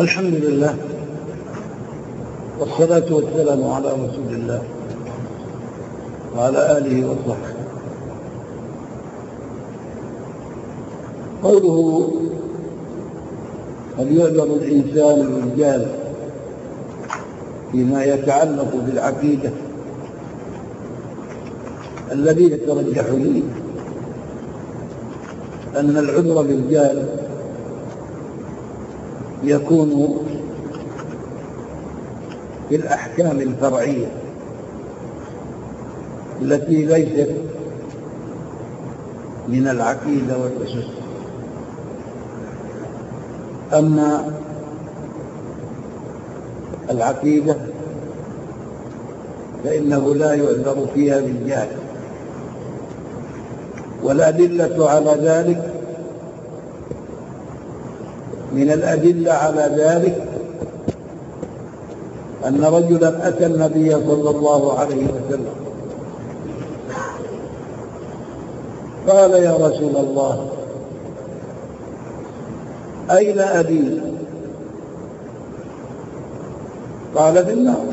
الحمد لله والصلاة والسلام على رسول الله وعلى آله وصحبه. قوله هل يعذر الإنسان الرجال فيما يتعلق بالعقيدة الذي يترجح لي أن العذر بالرجال يكون في الأحكام الفرعية التي ليست من العقيدة والأسس. أما العقيدة فإنه لا يعذر فيها بالجهل. والأدلة على ذلك من الأدلة على ذلك أن رجلا أتى النبي صلى الله عليه وسلم. قال يا رسول الله أين أبي؟ قال في النار.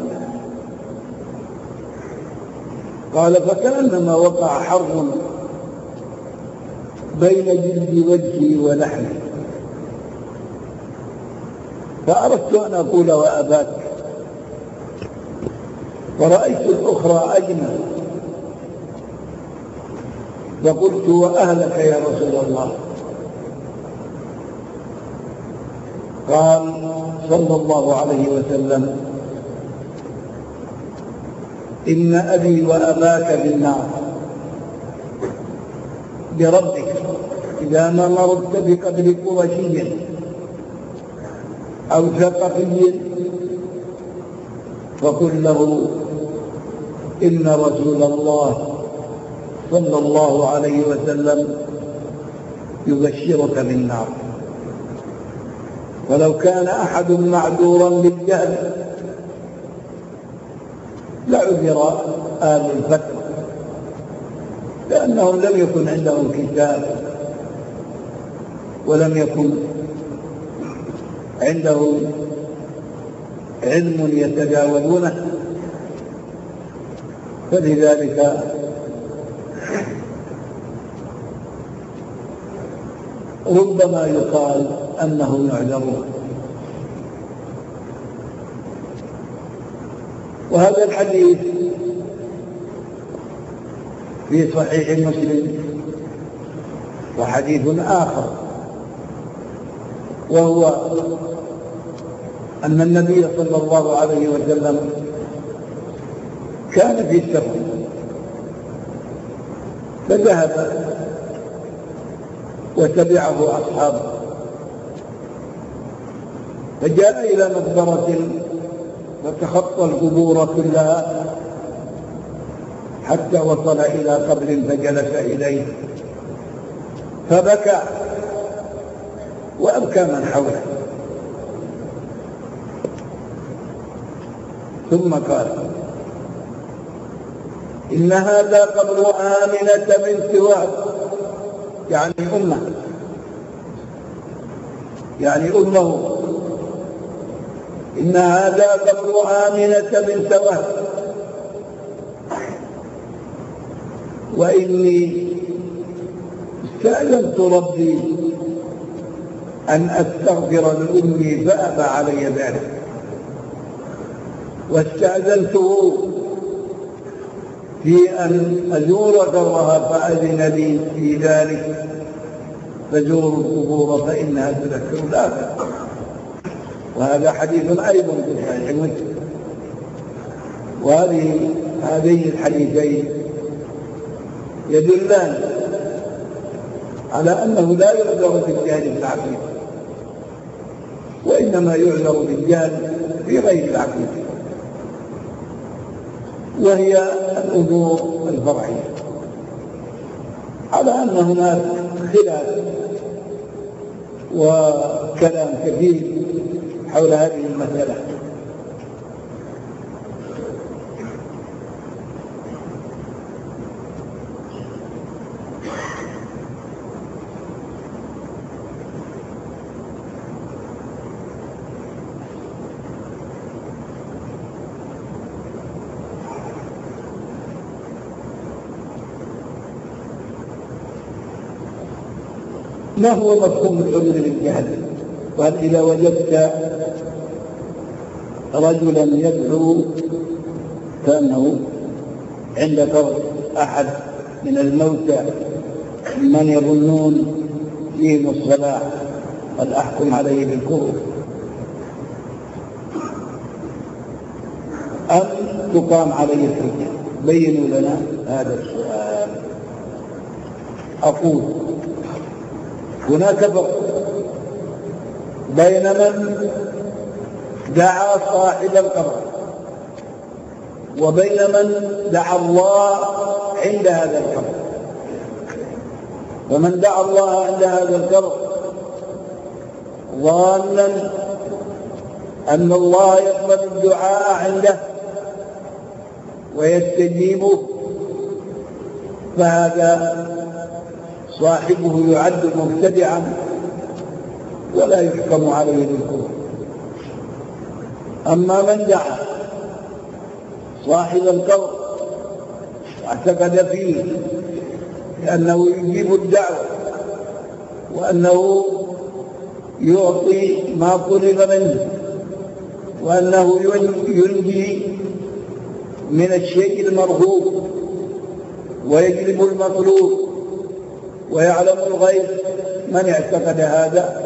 قال فكأنما وقع حرب بين جلد وجهي ولحمي فأردت أن أقول وأباك ورأيت الأخرى أجمل فقلت وأهلك يا رسول الله. قال صلى الله عليه وسلم إن أبي وأباك بالنار بربك إذا ما مرضت بقدر قرشي أو ثقفي فقل له إن رسول الله صلى الله عليه وسلم يبشرك بالنار. ولو كان أحد معذورا بالجهل لعذر آل الفترة لأنهم لم يكن عندهم كتاب ولم يكن عندهم علم يتداولونه فلذلك ربما يقال أنهم يعذرون وهذا الحديث في صحيح مسلم وحديث آخر وهو أن النبي صلى الله عليه وسلم كان في سفر فذهب وتبعه أصحابه. فجاء إلى مقبرة وتخطى القبور كلها حتى وصل إلى قبر فجلس إليه. فبكى وأبكى من حوله. ثم قال إن هذا قبر آمنة من سواه يعني أمة يعني أمة. إن هذا قبر آمنة من سواه وإني استأذنت ربي أن أستغفر لأمي فأبى علي ذلك. واستأذنته في أن أزور قبرها فأذن لي في ذلك. فزوروا القبور فإنها تذكر الآخرة. وهذا حديث أيضا في صحيح مسلم وهذه هذين الحديثين يدلان على أنه لا يعذر في العقيدة وإنما يعذر بالجهل في غير العقيدة. وهي الأمور الفرعية على أن هناك خلاف وكلام كثير حول هذه المسألة. ما هو مفهوم العذر بالجهل قال إذا وجدت رجلا يدعو كأنه عندك أحد من الموتى من يظنون فيهم الصلاح قد أحكم عليه بالكفر. أم تقام عليه الحجة؟ بينوا لنا هذا السؤال. أقول هناك فرق بين من دعا صاحب القبر وبين من دعا الله عند هذا القبر. ومن دعا الله عند هذا القبر ظانا أن الله يقبل الدعاء عنده ويستجيبه فهذا صاحبه يعد مبتدعا ولا يحكم عليه بالكفر. أما من دعا صاحب القبر واعتقد فيه لأنه يجيب الدعوة وأنه يعطي ما طلب منه وأنه ينجي من الشيء المرغوب ويجلب المطلوب ويعلم الغيب من اعتقد هذا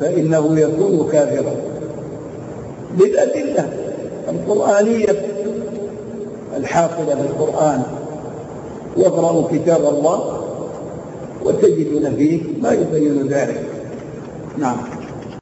فإنه يكون كافرا. بالأدلة القرآنية الحافظة للقرآن واقرأوا كتاب الله وتجدون فيه ما يبين ذلك. نعم.